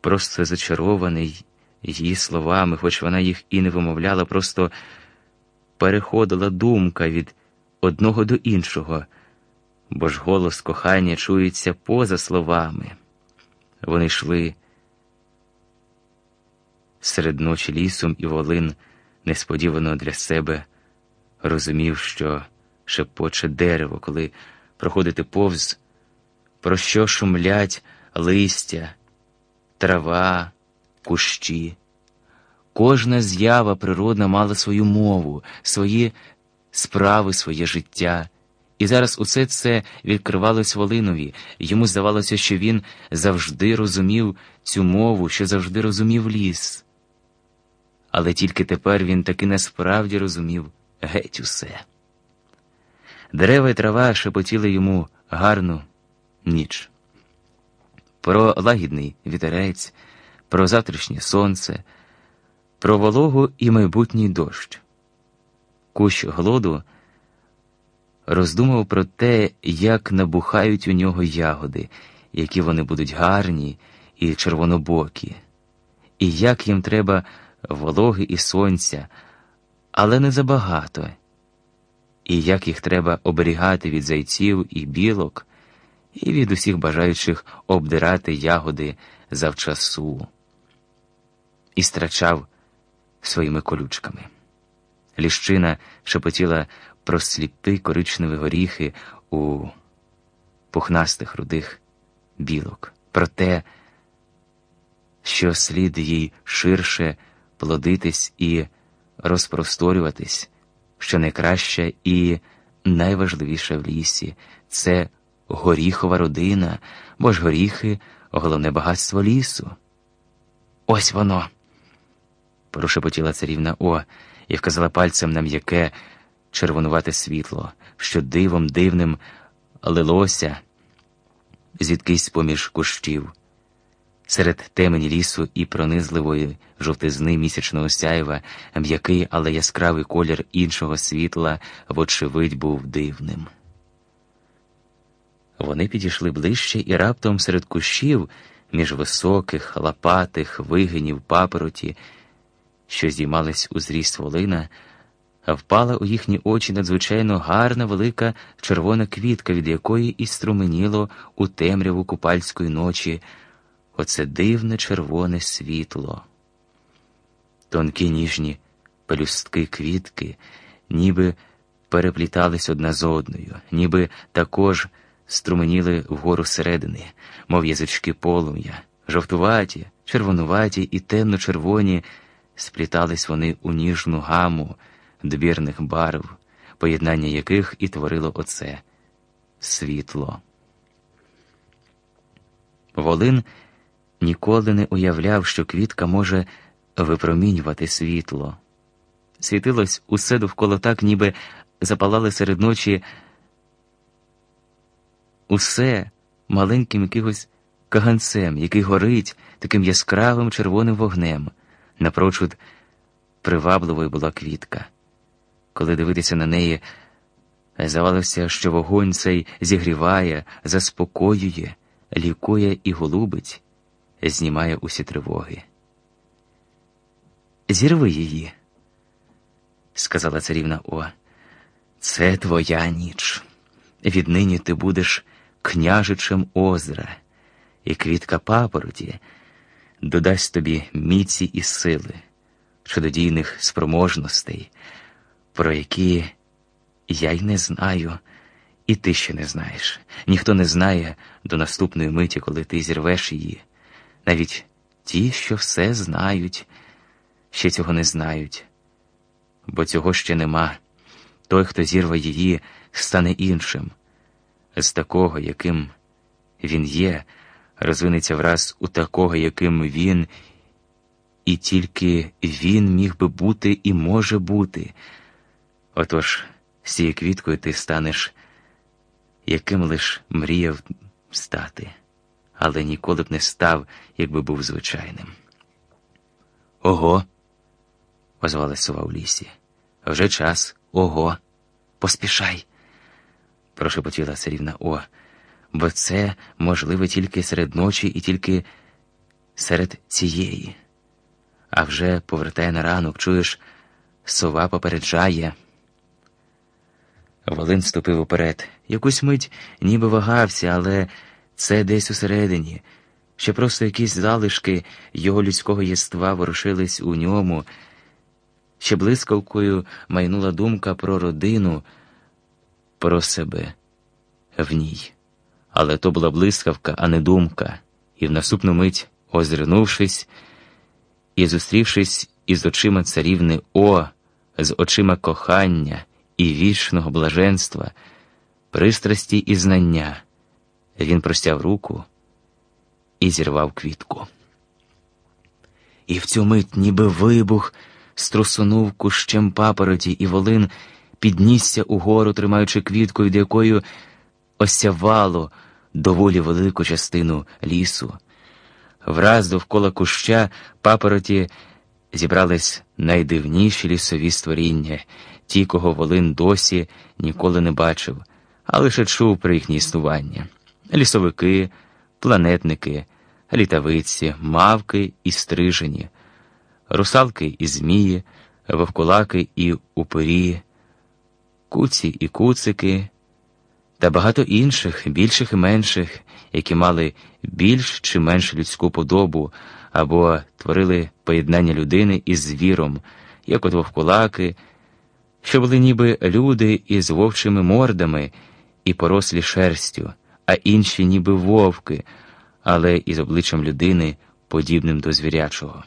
просто зачарований її словами, хоч вона їх і не вимовляла, просто переходила думка від одного до іншого, бо ж голос кохання чується поза словами. Вони йшли серед ночі лісом, і Волин несподівано для себе розумів, що шепоче дерево, коли проходити повз, про що шумлять листя, трава, кущі. Кожна з'ява природна мала свою мову, свої справи, своє життя. І зараз усе це відкривалось Волинові. Йому здавалося, що він завжди розумів цю мову, що завжди розумів ліс. Але тільки тепер він таки насправді розумів геть усе. Дерева й трава шепотіли йому гарну ніч. Про лагідний вітерець, про завтрашнє сонце, про вологу і майбутній дощ. Кущ голоду роздумав про те, як набухають у нього ягоди, які вони будуть гарні і червонобокі, і як їм треба вологи і сонця, але не забагато, і як їх треба оберігати від зайців і білок, і від усіх бажаючих обдирати ягоди завчасу, і страчав своїми колючками. Ліщина шепотіла про сліпі коричневі горіхи у пухнастих рудих білок, про те, що слід їй ширше плодитись і розпросторюватись, що найкраще і найважливіше в лісі це горіхова родина, бо ж горіхи головне багатство лісу. Ось воно. Прошепотіла царівна О і вказала пальцем на м'яке червонувате світло, що дивом дивним лилося звідкись поміж кущів. Серед темені лісу і пронизливої жовтизни місячного сяєва м'який, але яскравий колір іншого світла, вочевидь, був дивним. Вони підійшли ближче і раптом серед кущів, між високих, лопатих вигинів папороті, що здіймались у зріст волина, впала у їхні очі надзвичайно гарна велика червона квітка, від якої і струменіло у темряву купальської ночі оце дивне червоне світло. Тонкі ніжні пелюстки квітки, ніби переплітались одна з одною, ніби також струменіли вгору середини, мов язички полум'я, жовтуваті, червонуваті і темно-червоні, сплітались вони у ніжну гаму добірних барв, поєднання яких і творило оце світло. Волин ніколи не уявляв, що квітка може випромінювати світло. Світилось усе довкола так, ніби запалали серед ночі усе маленьким якимось каганцем, який горить таким яскравим червоним вогнем. Напрочуд привабливою була квітка. Коли дивитися на неї, здавалося, що вогонь цей зігріває, заспокоює, лікує і голубить, знімає усі тривоги. Зірви її, сказала царівна О, це твоя ніч. Віднині ти будеш княжичем озера, і квітка папороті додасть тобі міці і сили, чудодійних спроможностей, про які я й не знаю, і ти ще не знаєш. Ніхто не знає до наступної миті, коли ти зірвеш її. Навіть ті, що все знають, ще цього не знають, бо цього ще нема. Той, хто зірве її, стане іншим з такого, яким він є, розвинеться враз у такого, яким він, і тільки він міг би бути і може бути. Отож, з цією квіткою ти станеш, яким лиш мріяв стати, але ніколи б не став, якби був звичайним. Ого, озвалась сова в лісі. Вже час, ого, поспішай прошепотіла царівна О, бо це можливе тільки серед ночі і тільки серед цієї. А вже повертає на ранок, чуєш, сова попереджає. Волин ступив уперед. Якусь мить ніби вагався, але це десь усередині, ще просто якісь залишки його людського єства ворушились у ньому, ще блискавкою майнула думка про родину, про себе в ній. Але то була блискавка, а не думка, і в наступну мить, озирнувшись і зустрівшись із очима царівни О, з очима кохання і вічного блаженства, пристрасті і знання, він простяв руку і зірвав квітку. І в цю мить, ніби вибух, струсунув кущем папороті, і волин піднісся угору, тримаючи квітку, від якої осявало доволі велику частину лісу. Враз довкола куща папороті зібрались найдивніші лісові створіння, ті, кого Волин досі ніколи не бачив, а лише чув про їхнє існування: лісовики, планетники, літавиці, мавки і стрижені, русалки і змії, вовкулаки і упирі, куці і куцики та багато інших, більших і менших, які мали більш чи менш людську подобу або творили поєднання людини із звіром, як от вовкулаки, що були ніби люди із вовчими мордами і порослі шерстю, а інші ніби вовки, але із обличчям людини, подібним до звірячого.